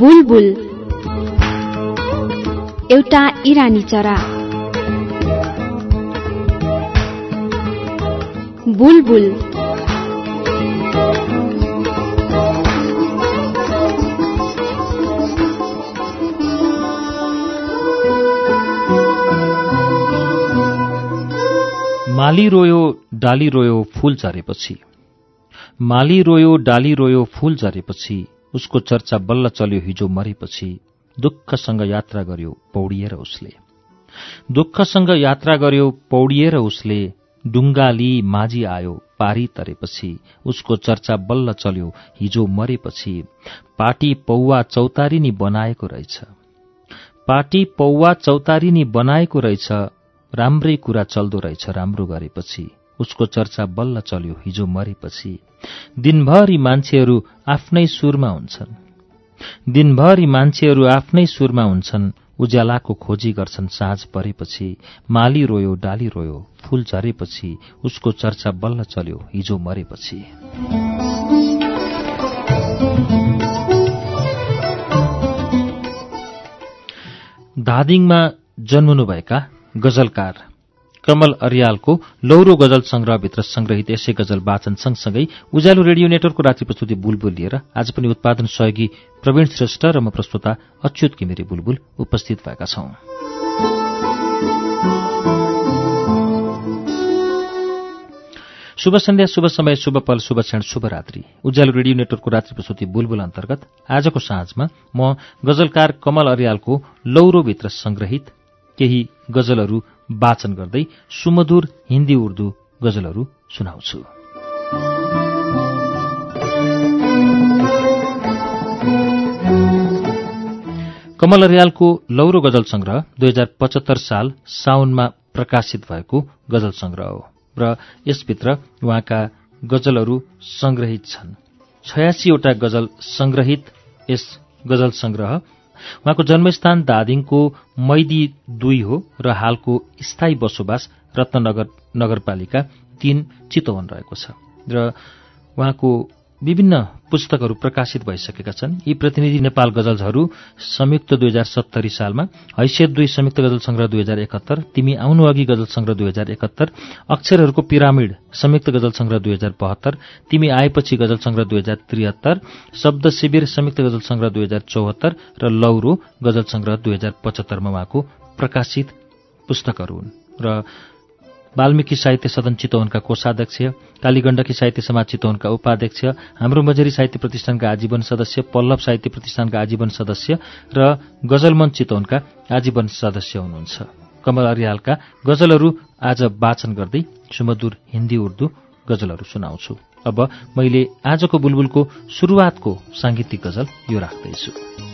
बुलबुल। एउटा इरानी चरा। बुलबुल। माली रोयो डाली रोयो फूल झरेपछि। माली रोयो डाली रोयो फूल झरेपछि। उसको चर्चा बल्ल चल्यो हिजो मरेपछि दुःखसँग यात्रा गर्यो पौडिएर उसले। दुःखसँग यात्रा गर्यो पौडिएर उसले डुङ्गाली माझी आयो पारी तरेपछि उसको चर्चा बल्ल चल्यो हिजो मरेपछि पाटी पौवा चौतारिनी बनाएको रहेछ। पाटी पौवा चौतारिनी बनाएको रहेछ राम्रै कुरा चल्दो रहेछ राम्रो गरेपछि उसको चर्चा बल्ल चल्यो हिजो मरेपछि दिनभरि मान्छेहरू आफ्नै सुरमा हुन्छन्। दिनभरि मान्छेहरू आफ्नै सुरमा हुन्छन् उज्यालाको खोजी गर्छन् साँझ परेपछि माली रोयो डाली रोयो फूल झरेपछि उसको चर्चा बल्ल चल्यो हिजो मरेपछि। धादिङमा जन्मनुभएका गजलकार कमल अरियालको लौरो गजल संग्रहभित्र संग्रहित यसै गजल वाचन सँगसँगै उज्यालो रेडियो नेटवर्कको रात्रि प्रस्तुति बुलबुल लिएर आज पनि उत्पादन सहयोगी प्रवीण श्रेष्ठ र म प्रस्तुता अच्युत किमिरी बुलबुल उपस्थित भएका छौं। शुभ सन्ध्या शुभ समय शुभ पल शुभ क्षण शुभ रात्रि। उज्यालो रेडियो नेटवर्कको रात्रि प्रस्तुति बुलबुल अन्तर्गत आजको साँझमा म गजलकार कमल अरियालको लौरोभित्र संग्रहित केही गजलहरू वाचन गर्दै सुमधुर हिन्दी उर्दू गजलहरू सुनाउँछु। कमल अरियालको लौरो गजल संग्रह दुई हजार पचहत्तर साल साउनमा प्रकाशित भएको गजल संग्रह हो र यसभित्र उहाँका गजलहरू संग्रहित छन्। छयासीवटा गजल संग्रहित यस गजल संग्रह उहाँको जन्मस्थान दादिङको मैदी दुई हो र हालको स्थायी बसोबास रत्ननगर नगरपालिका तीन चितवन रहेको छ। र उहाँको विभिन्न पुस्तकहरू प्रकाशित भइसकेका छन्। यी प्रतिनिधि नेपाल गजल्सहरू संयुक्त दुई हजार सत्तरी सालमा हैसियत दुई संयुक्त गजल संग्रह दुई हजार एकहत्तर तिमी आउनु अघि गजल संग्रह दुई हजार एकहत्तर अक्षरहरूको पिरामिड संयुक्त गजल संग्रह दुई हजार बहत्तर तिमी आएपछि गजल संग्रह दुई हजार त्रिहत्तर शब्द शिविर संयुक्त गजल संग्रह दुई हजार चौहत्तर र लौरो गजल संग्रह दुई हजार पचहत्तरमा उहाँको प्रकाशित पुस्तकहरू हुन्। र वाल्मीकि साहित्य सदन चितवनका कोषाध्यक्ष कालीगण्डकी साहित्य समाज चितवनका उपाध्यक्ष हाम्रो मजरी साहित्य प्रतिष्ठानका आजीवन सदस्य पल्लभ साहित्य प्रतिष्ठानका आजीवन सदस्य र गजलमञ्च चितवनका आजीवन सदस्य हुनुहुन्छ। कमल अरियालका गजलहरू आज वाचन गर्दै सुमधुर हिन्दी उर्दू गजलहरू सुनाउँछु। अब मैले आजको बुलबुलको शुरूआतको साङ्गीतिक गजल यो राख्दैछु।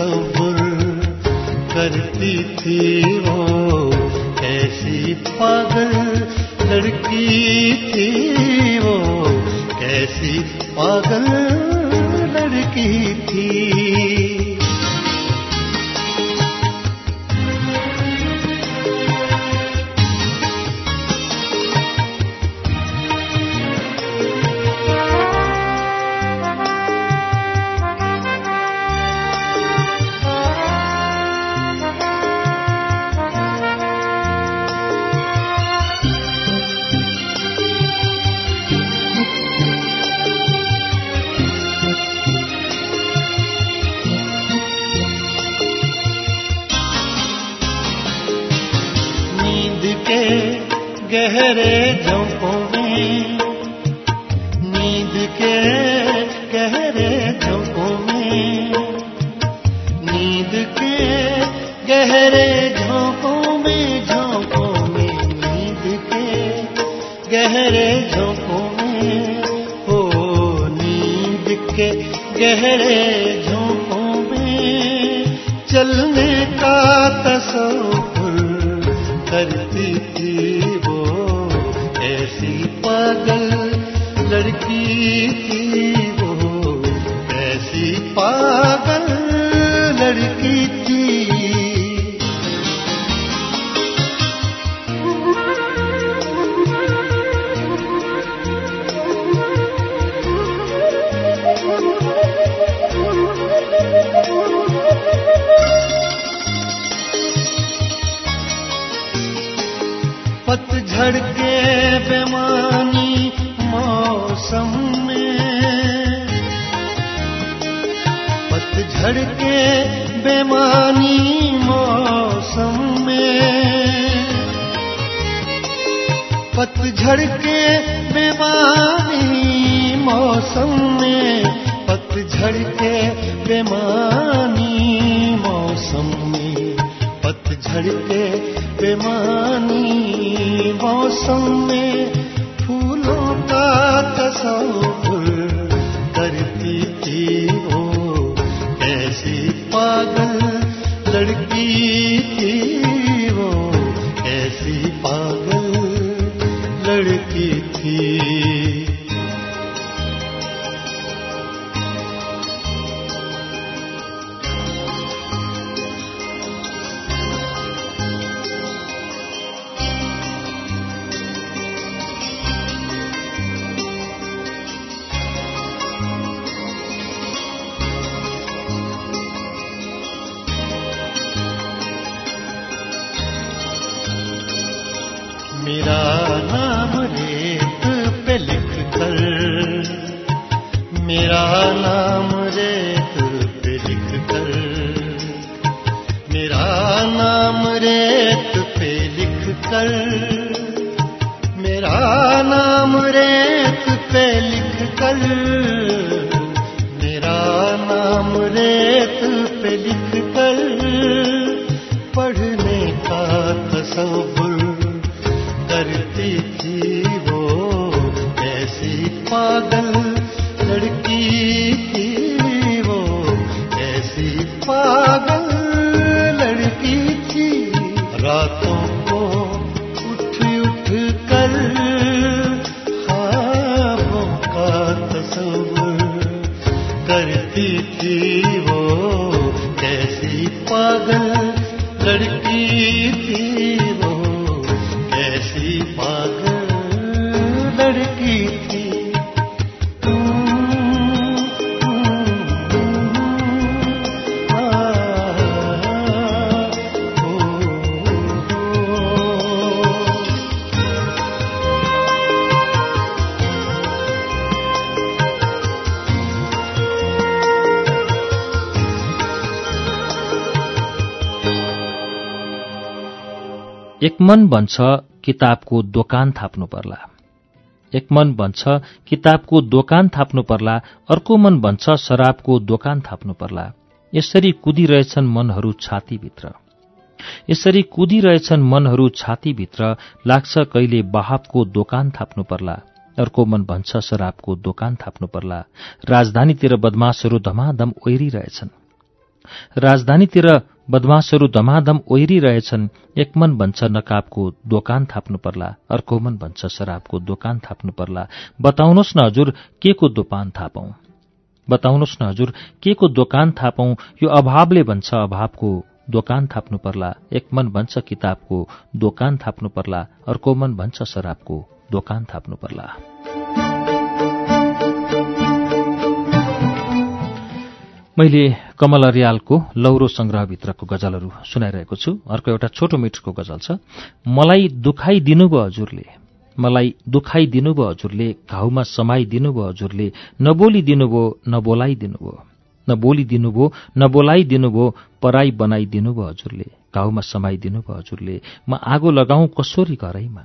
तस्वुर करती थी वो कैसी पागल लड़की थी वो कैसी पागल लड़की थी। गहरे झोंकों में चलने का तस्वुर करती थी वो। ऐसी पागल लड़की थी वो। ऐसी पागल लड़की थी पतझड़ के बेमानी मौसम में पतझड़ के बेमानी मौसम में पतझड़ के बेमानी मौसम में, फूलों का तस्वुर करती थी वो ऐसी पागल लड़की थी। नाम रेत पे लिख कर मेरा नाम रेत पे लिख कर मेरा नाम रेत पे लिख कर एक मन भन्छ किताबको दोकान थाप्नु पर्ला। एक मन भन्छ किताबको दोकान थाप्नु पर्ला अर्को मन भन्छ शराबको दोकान थाप्नु पर्ला। यसरी कुदिरहेछन् मनहरू छातीभित्र। यसरी कुदिरहेछन् मनहरू छातीभित्र लाग्छ कहिले बहाबको दोकान थाप्नु पर्ला अर्को मन भन्छ शराबको दोकान थाप्नु पर्ला। राजधानीतिर बदमासहरू धमाधम ओहिरिरहेछन्। राजधानीतिर बदमासहरू धमाधम ओहिरिरहेछन्। एक मन भन्छ नकाबको दोकान थाप्नु पर्ला। अर्को मन भन्छ शराबको दोकान थाप्नु पर्ला। बताउनुहोस् न हजुर के को दोकान थापौं? बताउनुहोस् न हजुर के को दोकान थापौं? यो अभावले भन्छ अभावको दोकान थाप्नु पर्ला। एक मन भन्छ किताबको दोकान थाप्नु पर्ला। अर्को मन भन्छ शराबको दोकान थाप्नु पर्ला। मैले कमल अरियालको लौरो संग्रहभित्रको गजलहरू सुनाइरहेको छु। अर्को एउटा छोटो मिठको गजल छ। मलाई दुखाइ दिनुभयो हजुरले। मलाई दुखाइ दिनुभयो हजुरले। घाउमा समाइदिनुभयो हजुरले। नबोली दिनुभयो नबोलाइ दिनुभयो नबोली दिनुभयो नबोलाइ दिनुभयो पराई बनाइदिनुभयो हजुरले। घाउमा समाइदिनुभयो हजुरले। म आगो लगाउँ कसोरी घरैमा?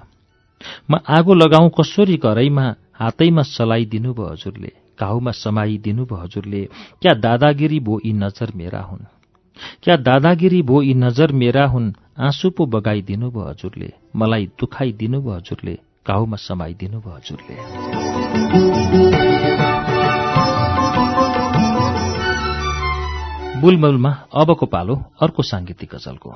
म आगो लगाउँ कसोरी घरैमा? हातैमा सलाइदिनु भयो हजुरले। घाउमा समाइदिनु भयो हजुरले। क्या दादागिरी भो यी नजर मेरा हुन्? क्या दादागिरी भो यी नजर मेरा हुन्? आँसु पो बगाइदिनु भयो हजुरले। मलाई दुखाइदिनु भयो हजुरले। घाउमा समाइदिनु भयो हजुरले। बुलमुलमा अबको पालो अर्को साङ्गीतिक गजलको।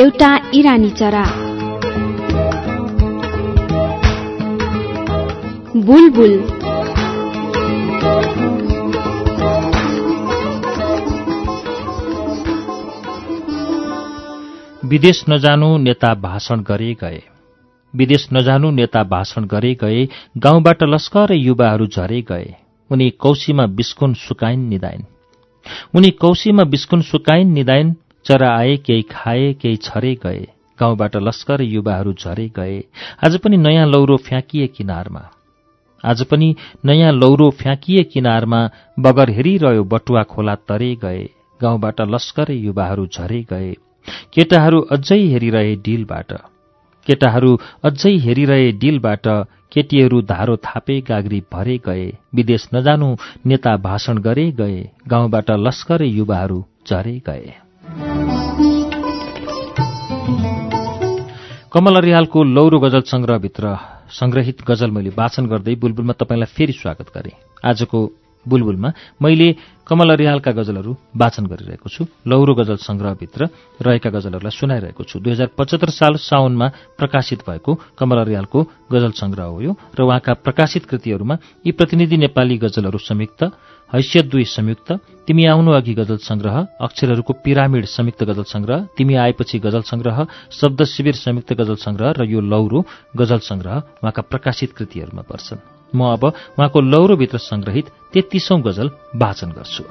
एउटा इरानी चरा। बुलबुल। विदेश नजानु नेता भाषण गरे गए। विदेश नजानु नेता भाषण गरे गए गाउँबाट लस्कर युवाहरू झरे गए। उनी कौशीमा बिस्कुन सुकाइन् निदाइन्। उनी कौशीमा बिस्कुन सुकाइन् निदाइन् चरा आए केही खाए केही छरे गए। गाउँबाट लस्कर युवाहरू झरे गए। आज पनि नयाँ लौरो फ्याँकिए किनारमा। आज पनि नयाँ लौरो फ्याँकिए किनारमा बगर हेरिरह्यो बटुवा खोला तरे गए। गाउँबाट लस्कर युवाहरू झरे गए। केटाहरू अझै हेरिरहे डिलबाट। केटाहरू अझै हेरिरहे डिलबाट केटीहरू धारो थापे गाग्री भरे गए। विदेश नजानु नेता भाषण गरे गए। गाउँबाट लस्कर युवाहरू झरे गए। कमल अरियालको लौरो गजल संग्रहभित्र संग्रहित गजल मैले वाचन गर्दै बुलबुलमा तपाईँलाई फेरि स्वागत गरेँ। आजको बुलबुलमा मैले कमल अरियालका गजलहरू वाचन गरिरहेको छु लौरो गजल संग्रहभित्र रहेका गजलहरूलाई सुनाइरहेको छु। दुई हजार पचहत्तर साल साउनमा प्रकाशित भएको कमल अरियालको गजल संग्रह हो यो र उहाँका प्रकाशित कृतिहरूमा यी प्रतिनिधि नेपाली गजलहरू संयुक्त हैसियत दुई संयुक्त तिमी आउनु अघि गजल संग्रह अक्षरहरूको पिरामिड संयुक्त गजल संग्रह तिमी आएपछि गजल संग्रह शब्द शिविर संयुक्त गजल संग्रह र यो लौरो गजल संग्रह उहाँका प्रकाशित कृतिहरूमा पर्छन्। म अब उहाँको लौरोभित्र संग्रहित तेत्तीसौं गजल वाचन गर्छु।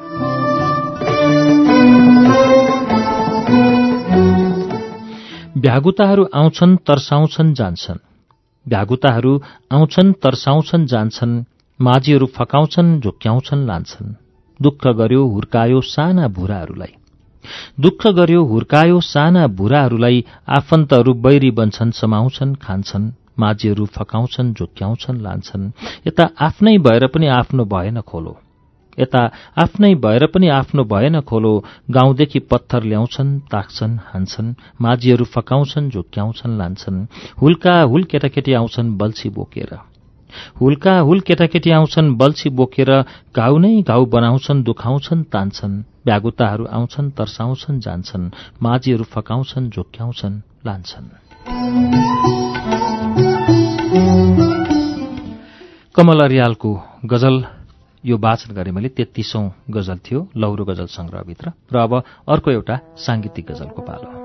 भ्यागुताहरू आउँछन् तर्साउँछन् जान्छन्। भ्यागुताहरू आउँछन् तर्साउँछन् जान्छन्। माझीहरू फकाउँछन् झुक्क्याउँछन् लान्छन्। दुःख गर्यो हुर्कायो साना भुराहरूलाई। दुःख गर्यो हुर्कायो साना भुराहरूलाई आफन्तहरू बैरी बन्छन् समाउँछन् खान्छन्। माझीहरू फकाउँछन् झुक्क्याउँछन् लान्छन्। यता आफ्नै भएर पनि आफ्नो भएन खोलो। यता आफ्नै भएर पनि आफ्नो भएन खोलो। गाउँदेखि पत्थर ल्याउँछन् ताक्छन् हान्छन्। माझीहरू फकाउँछन् झुक्क्याउँछन् लान्छन्। हुल्का हुल केटाकेटी आउँछन् बल्छी बोकेर। हुल्का हुल केटाकेटी आउँछन् बल्छी बोकेर घाउ नै घाउ बनाउँछन् दुखाउँछन् तान्छन्। भ्यागुताहरू आउँछन् तर्साउँछन् जान्छन्। माझीहरू फकाउँछन् झोक्याउँछन् लान्छन्। कमल अरियालको गजल यो वाचन गरे मैले तेत्तीसौं गजल थियो लौरो गजल संग्रहभित्र। र अब अर्को एउटा साङ्गीतिक गजलको पालो।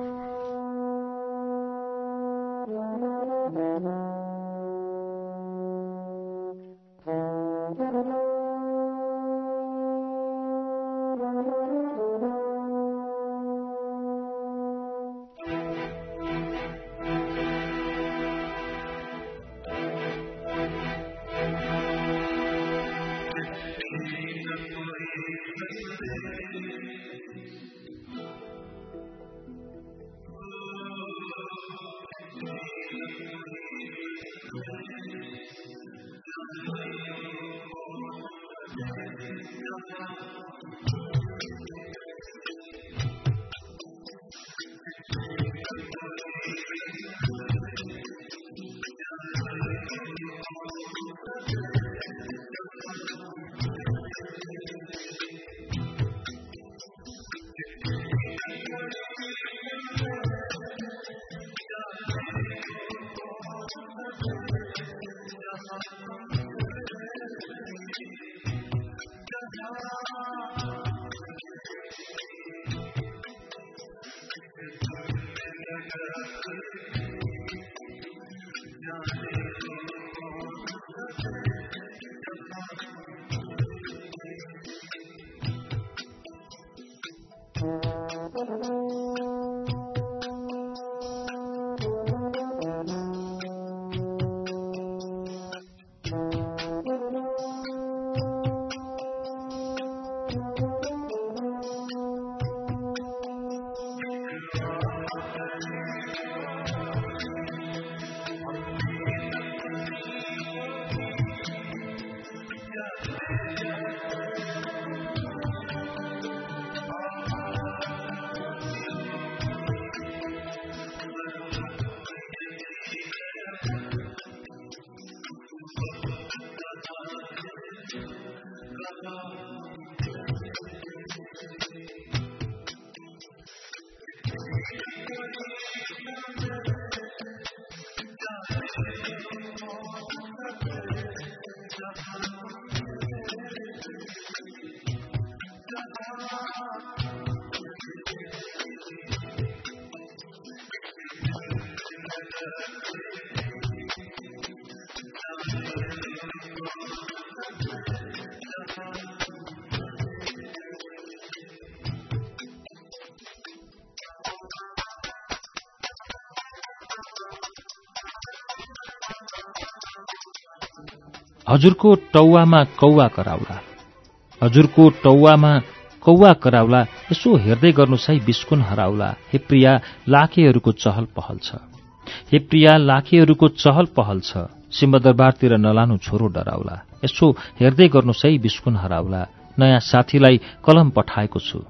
हजुरको टौवामा कौवा कराउला। हजुरको टौवामा कौवा कराउला यसो हेर्दै गर्नुहोस् है बिस्कुन हराउला। हे प्रिया लाखेहरूको चहल पहल छ। हे प्रिया लाखेहरूको चहल पहल छ। सिंहदरबारतिर नलानु छोरो डराउला। यसो हेर्दै गर्नुहोस् है बिस्कुन हराउला। नयाँ साथीलाई कलम पठाएको छु।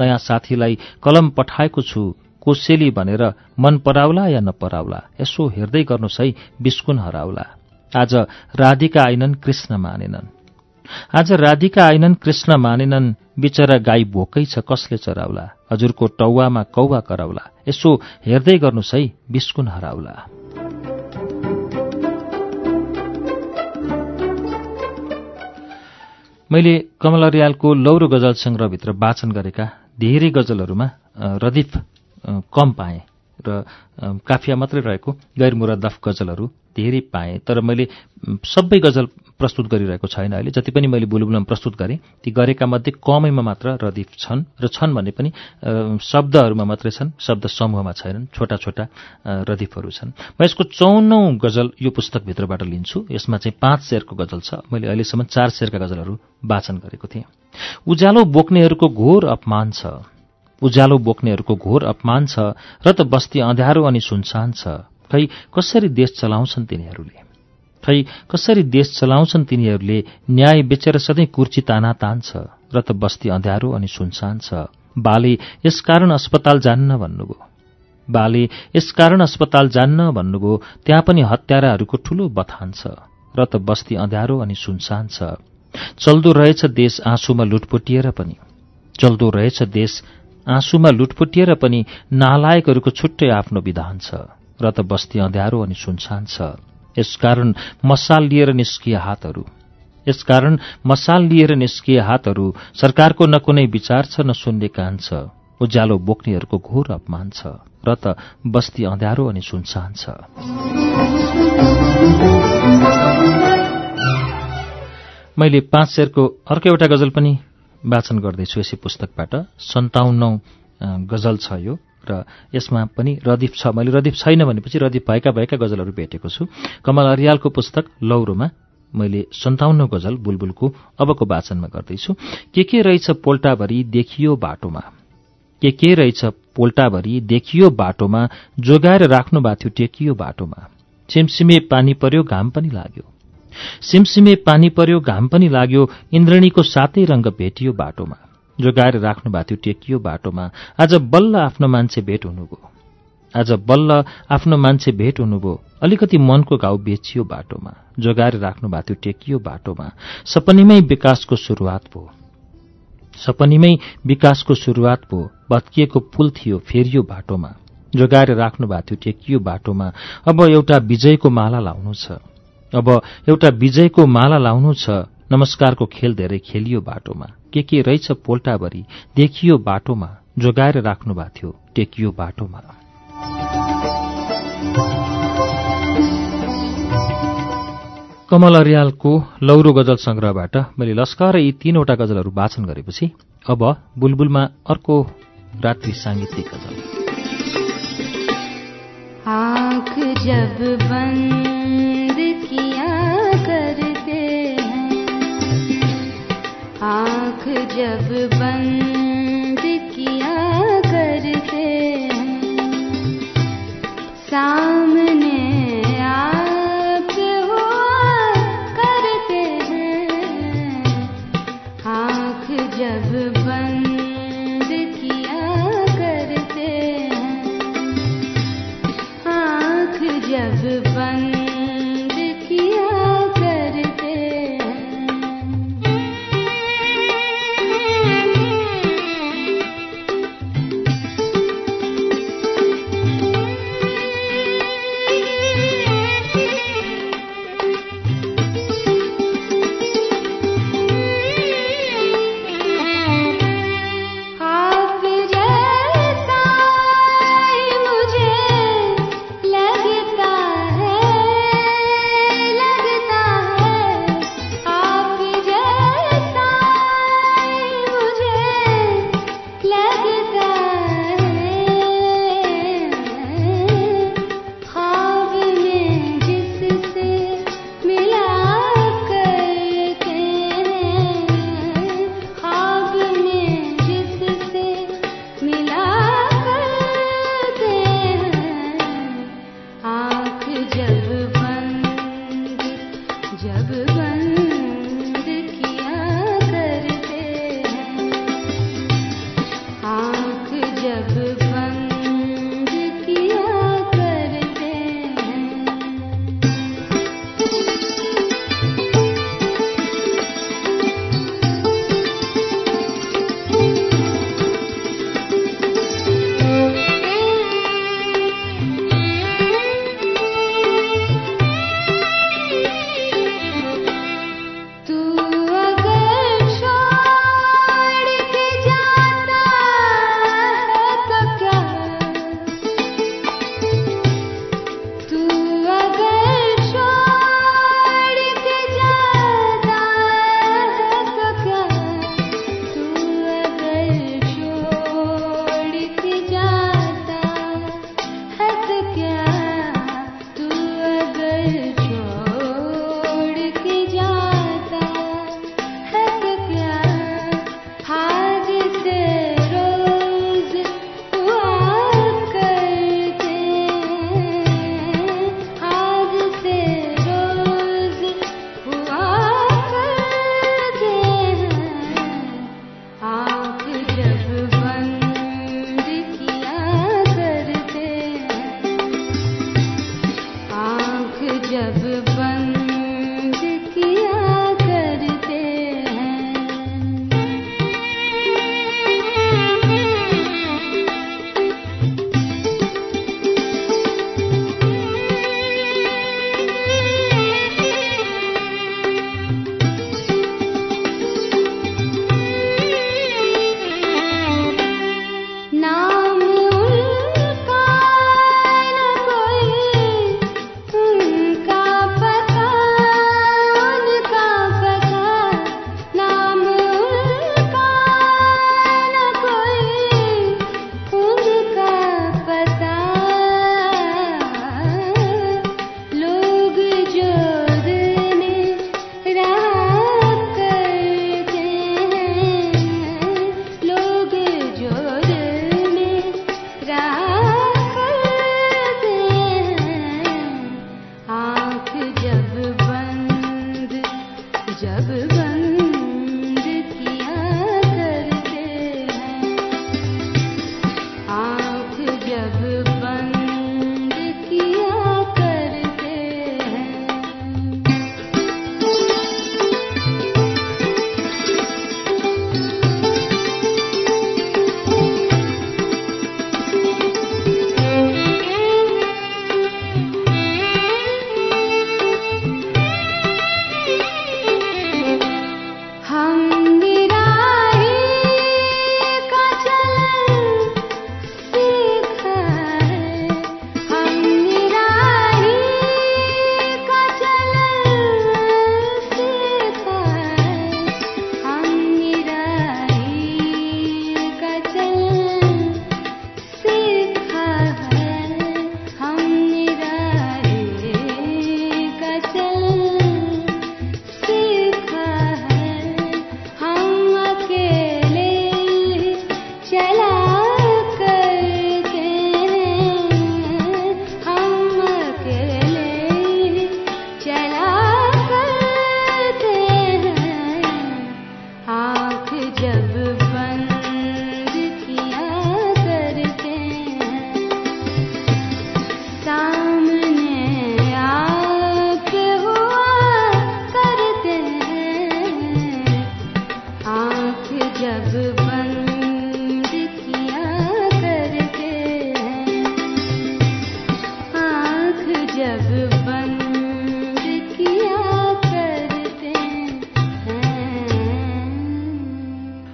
नयाँ साथीलाई कलम पठाएको छु। कोसेली भनेर मन पराउला या नपराउला? यसो हेर्दै गर्नुहोस् है बिस्कुन हराउला। आज राधिका आइनन् कृष्ण मानेनन्। आज राधिका आइनन् कृष्ण मानेनन् बिचरा गाई भोकै छ कसले चराउला? हजुरको टौवामा कौवा कराउला? यसो हेर्दै गर्नुहोस् है बिस्कुन हराउला। मैले कमल रियालको लौरो गजल संग्रहभित्र वाचन गरेका धेरै गजलहरूमा रदिफ कम पाएँ र काफिया मात्रै रहेको गैर मुरादफ गजलहरू धेरै पाएँ। तर मैले सबै गजल प्रस्तुत गरिरहेको छैन अहिले। जति पनि मैले बुलबुलमा प्रस्तुत गरेँ ती गरेका मध्ये कमैमा मात्र रदीफ छन् र छन् भने पनि शब्दहरूमा मात्रै छन् शब्द समूहमा छैनन् छोटा छोटा रदीफहरू छन्। म यसको चौनौ गजल यो पुस्तकभित्रबाट लिन्छु। यसमा चाहिँ पाँच शेरको गजल छ। मैले अहिलेसम्म चार शेरका गजलहरू वाचन गरेको थिएँ। उज्यालो बोक्नेहरूको घोर अपमान छ। उज्यालो बोक्नेहरूको घोर अपमान छ र त बस्ती अँध्यारो अनि सुनसान छ। खै कसरी देश चलाउँछन् तिनीहरूले? खै कसरी देश चलाउँछन् तिनीहरूले न्याय बेचेर सधैँ कुर्ची ताना तान्छ र त बस्ती अँध्यारो अनि सुनसान छ। बाले यसकारण अस्पताल जान्न भन्नुभयो। बाले यसकारण अस्पताल जान्न भन्नुभयो त्यहाँ पनि हत्याराहरूको ठूलो बथान छ। र त बस्ती अँध्यारो अनि सुनसान छ। चल्दो रहेछ देश आँसुमा लुटपुटिएर पनि। चल्दो रहेछ देश आँसुमा लुटपुटिएर पनि नालायकहरूको छुट्टै आफ्नो विधान छ। र त बस्ती अँध्यारो अनि सुनसान छ। यसकारण मसाल लिएर निस्किए हातहरू। यसकारण मसाल लिएर निस्किए हातहरू सरकारको न कुनै विचार छ न सुन्ने कान छ। उज्यालो बोक्नेहरूको घोर अपमान छ र त बस्ती अँध्यारो अनि सुनसान छ। मैले पाँच शेरको अर्को एउटा गजल पनि वाचन गर्दैछु यसै पुस्तकबाट। सन्ताउन्नौ गजल छ यो। र यसमा पनि रदीप छ। मैले रदीप छैन भनेपछि रदीप भएका भएका गजलहरू भेटेको छु। कमल अरियालको पुस्तक लौरोमा मैले सन्ताउन्न गजल बुलबुलको अबको वाचनमा गर्दैछु। के के रहेछ पोल्टाभरि देखियो बाटोमा? के के रहेछ पोल्टाभरि देखियो बाटोमा? जोगाएर राख्नु भएको थियो टेकियो बाटोमा। सिमसिमे पानी पर्यो घाम पनि लाग्यो। सिमसिमे पानी पर्यो घाम पनि लाग्यो। इन्द्रणीको सातै रंग भेटियो बाटोमा। जोगाएर राख्नु भएको थियो टेकियो बाटोमा। आज बल्ल आफ्नो मान्छे भेट हुनुभयो। आज बल्ल आफ्नो मान्छे भेट हुनुभयो। अलिकति मनको घाउ बेचियो बाटोमा। जोगाएर राख्नु भएको थियो टेकियो बाटोमा। सपनीमै विकासको शुरूआत भयो। सपनीमै विकासको शुरूआत भयो। भत्किएको पुल थियो फेरियो बाटोमा। जोगाएर राख्नु भएको थियो टेकियो बाटोमा। अब एउटा विजयको माला लाउनु छ। अब एउटा विजयको माला लाउनु छ। नमस्कारको खेल धेरै खेलियो बाटोमा। के के रहेछ पोल्टाभरि देखियो बाटोमा जोगाएर राख्नु भएको थियो टेकियो बाटोमा। कमल अरियालको लौरो गजल संग्रहबाट मैले लस्कर यी तीनवटा गजलहरू वाचन गरेपछि अब बुलबुलमा अर्को रात्रि साङ्गीतिक गजल। जब आँख जब बंद किया करते सामने आप हुआ करते हैं। आँख जब बंद किया करते हैं। आँख जब बंद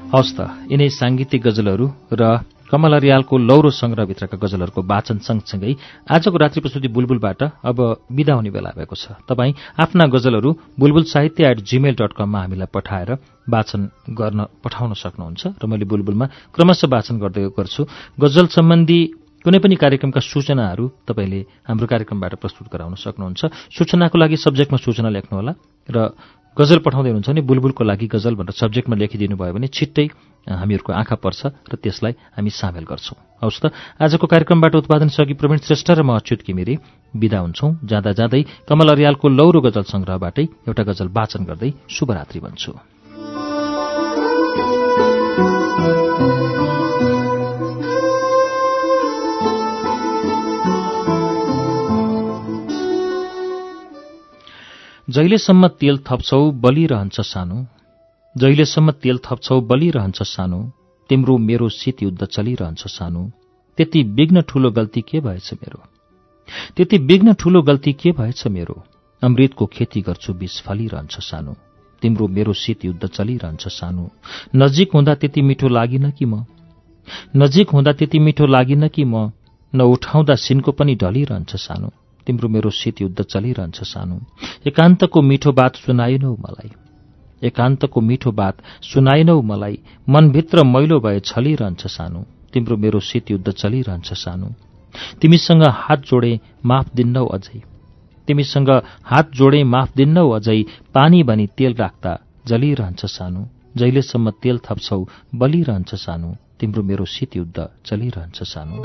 हवस् त यिनै साङ्गीतिक गजलहरू र कमल अरियालको लौरो संग्रहभित्रका गजलहरूको वाचन सँगसँगै आजको रात्रि प्रस्तुति बुलबुलबाट अब विदा हुने बेला भएको छ। तपाईँ आफ्ना गजलहरू बुलबुल साहित्य एट जीमेल डट कममा हामीलाई पठाएर वाचन गर्न पठाउन सक्नुहुन्छ र मैले बुलबुलमा क्रमशः वाचन गर्दै गर्छु। गजल सम्बन्धी कुनै पनि कार्यक्रमका सूचनाहरू तपाईँले हाम्रो कार्यक्रमबाट प्रस्तुत गराउन सक्नुहुन्छ। सूचनाको लागि सब्जेक्टमा सूचना लेख्नुहोला र गजल पठाउँदै हुनुहुन्छ भने बुलबुलको लागि गजल भनेर सब्जेक्टमा लेखिदिनु भयो भने छिट्टै हामीहरूको आँखा पर्छ र त्यसलाई हामी सामेल गर्छौं। हवस् त आजको कार्यक्रमबाट उत्पादन सघि प्रवीण श्रेष्ठ र म अच्युत किमिरे विदा हुन्छौं। जाँदा जाँदै कमल अरियालको लौरो गजल संग्रहबाटै एउटा गजल वाचन गर्दै शुभरात्रि भन्छु। जहिलेसम्म तेल थप्छौ बलिरहन्छ सानो। जहिलेसम्म तेल थप्छौ बलिरहन्छ सानो। तिम्रो मेरो शीत युद्ध चलिरहन्छ सानो। त्यति विघ्न ठूलो गल्ती के भएछ मेरो? त्यति विघ्न ठूलो गल्ती के भएछ मेरो? अमृतको खेती गर्छु विष फलिरहन्छ सानो। तिम्रो मेरो शीत युद्ध चलिरहन्छ सानो। नजिक हुँदा त्यति मिठो लागिन कि म? नजिक हुँदा त्यति मिठो लागिन कि म? न उठाउँदा सिनको पनि ढलिरहन्छ सानो। तिम्रो मेरो शीत युद्ध चलिरहन्छ सानो। एकान्तको मिठो बात सुनाएनौ मलाई। एकान्तको मिठो बात सुनाएनौ मलाई। मनभित्र मैलो भए छलिरहन्छ सानो। तिम्रो मेरो शीत युद्ध चलिरहन्छ सानो। तिमीसँग हात जोडे माफ दिन्नौ अझै। तिमीसँग हात जोडे माफ दिन्नौ अझै। पानी भनी तेल राख्दा जलिरहन्छ सानो। जहिलेसम्म तेल थप्छौ बलिरहन्छ सानो। तिम्रो मेरो शीत युद्ध चलिरहन्छ सानो।